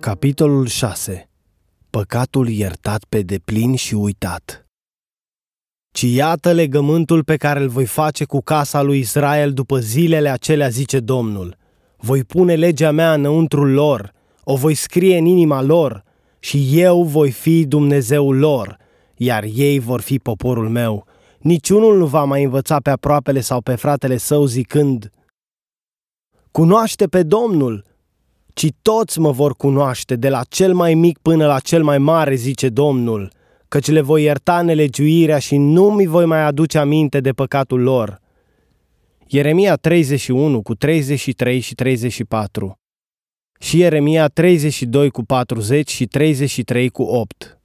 Capitolul 6 Păcatul iertat pe deplin și uitat Ci iată legământul pe care îl voi face cu casa lui Israel după zilele acelea, zice Domnul. Voi pune legea mea înăuntrul lor, o voi scrie în inima lor și eu voi fi Dumnezeul lor, iar ei vor fi poporul meu. Niciunul nu va mai învăța pe aproapele sau pe fratele său zicând, Cunoaște pe Domnul, ci toți mă vor cunoaște, de la cel mai mic până la cel mai mare, zice Domnul, căci le voi ierta nelegiuirea și nu mi voi mai aduce aminte de păcatul lor. Ieremia 31 cu 33 și 34 și Ieremia 32 cu 40 și 33 cu 8.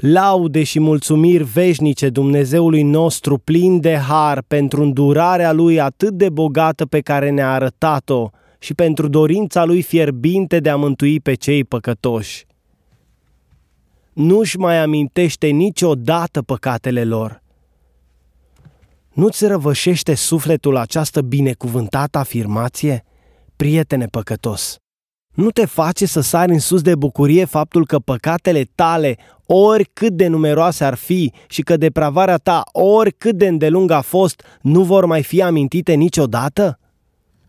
Laude și mulțumiri veșnice Dumnezeului nostru plin de har pentru îndurarea Lui atât de bogată pe care ne-a arătat-o și pentru dorința Lui fierbinte de a mântui pe cei păcătoși. Nu-și mai amintește niciodată păcatele lor. Nu-ți răvășește sufletul această binecuvântată afirmație, prietene păcătos? Nu te face să sari în sus de bucurie faptul că păcatele tale, oricât de numeroase ar fi și că depravarea ta, oricât de îndelungă a fost, nu vor mai fi amintite niciodată?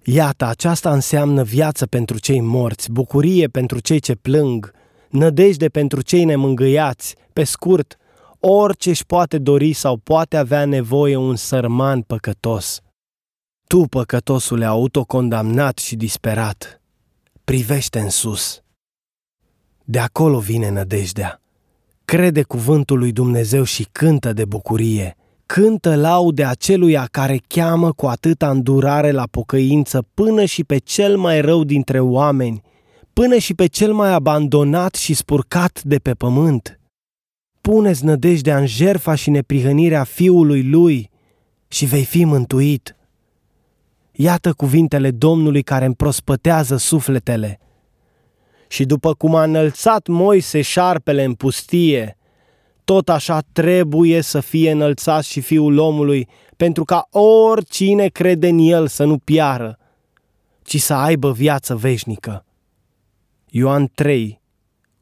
Iată, aceasta înseamnă viață pentru cei morți, bucurie pentru cei ce plâng, nădejde pentru cei nemângâiați, pe scurt, orice își poate dori sau poate avea nevoie un sărman păcătos. Tu, păcătosule autocondamnat și disperat, privește în sus. De acolo vine nădejdea. Crede cuvântul lui Dumnezeu și cântă de bucurie. Cântă laude aceluia care cheamă cu atâta îndurare la pocăință până și pe cel mai rău dintre oameni, până și pe cel mai abandonat și spurcat de pe pământ. Puneți nădejdea în jerfa și neprihănirea Fiului Lui și vei fi mântuit. Iată cuvintele Domnului care împrospătează sufletele. Și după cum a înălțat Moise șarpele în pustie, tot așa trebuie să fie înălțat și Fiul omului, pentru ca oricine crede în El să nu piară, ci să aibă viață veșnică. Ioan 3,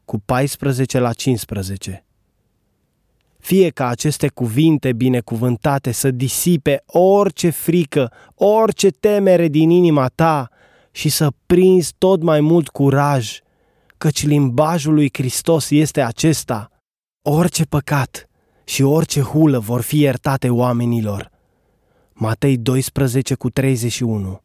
cu 14 la 15 fie ca aceste cuvinte binecuvântate să disipe orice frică, orice temere din inima ta și să prinzi tot mai mult curaj, căci limbajul lui Hristos este acesta. Orice păcat și orice hulă vor fi iertate oamenilor. Matei 12 cu 31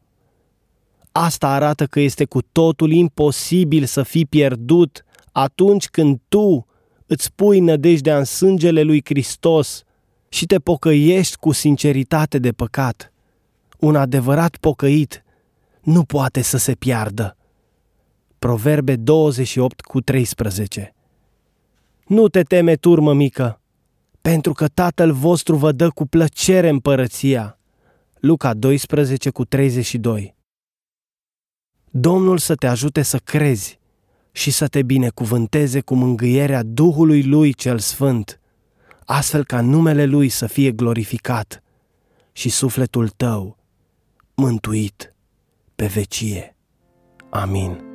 Asta arată că este cu totul imposibil să fii pierdut atunci când tu îți pui nădejdea în sângele lui Hristos și te pocăiești cu sinceritate de păcat. Un adevărat pocăit nu poate să se piardă. Proverbe 28 cu 13 Nu te teme, turmă mică, pentru că Tatăl vostru vă dă cu plăcere împărăția. Luca 12 cu 32 Domnul să te ajute să crezi și să te binecuvânteze cu mângâierea Duhului Lui cel Sfânt, astfel ca numele Lui să fie glorificat și sufletul tău mântuit pe vecie. Amin.